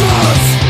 Ashes